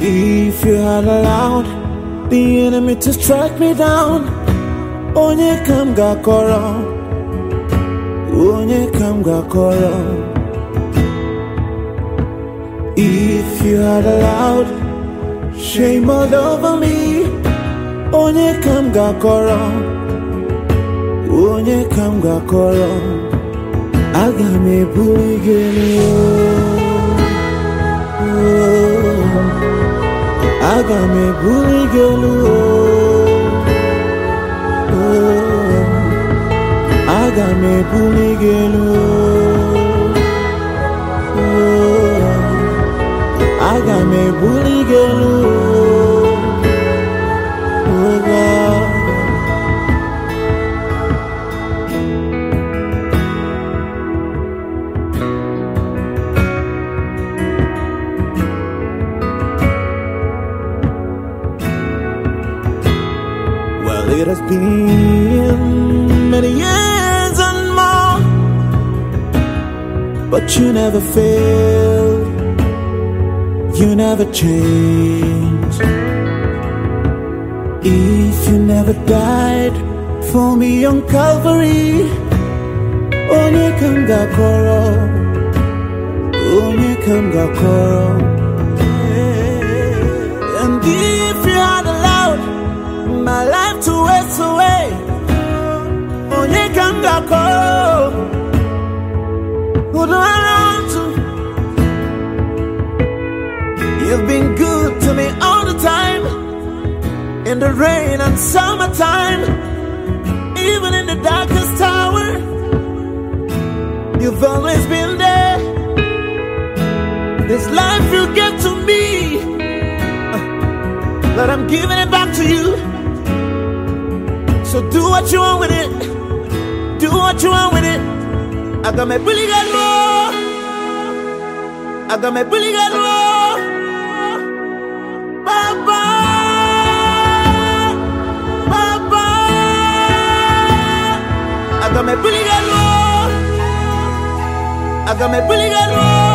you had allowed the enemy to strike me down, onye kam gakọrọ, onye kam gakọrọ. If you had allowed shame all over me, onye kam gakọrọ, onye kam gakọrọ. Aga m ebuli. Aga m ebuli gị elu. oh. It has been many years and more, but you never fail, you never change. If you never died for me on Calvary, onye kam gakọrọ, onye kam gakọrọ. You've been good to me all the time, in the rain and summertime, even in the darkest hour. You've always been there. This life you give to me, uh, but I'm giving it back to you. So do what you want with it. Do what you want with it. I got my bully roll. I got my bully gun I got